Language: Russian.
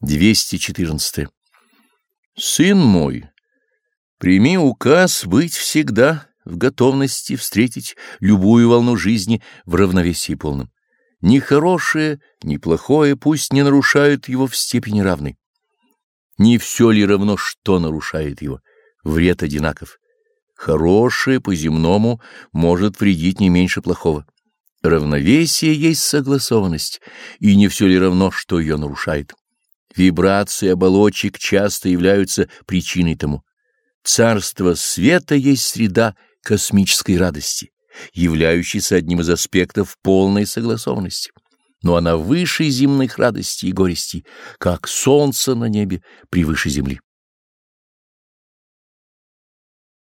214. Сын мой, прими указ быть всегда в готовности встретить любую волну жизни в равновесии полном. Ни хорошее, ни плохое пусть не нарушают его в степени равной. Не все ли равно, что нарушает его? Вред одинаков. Хорошее по-земному может вредить не меньше плохого. Равновесие есть согласованность, и не все ли равно, что ее нарушает. Вибрации оболочек часто являются причиной тому. Царство света есть среда космической радости, являющейся одним из аспектов полной согласованности. Но она выше земных радостей и горестей, как солнце на небе превыше земли.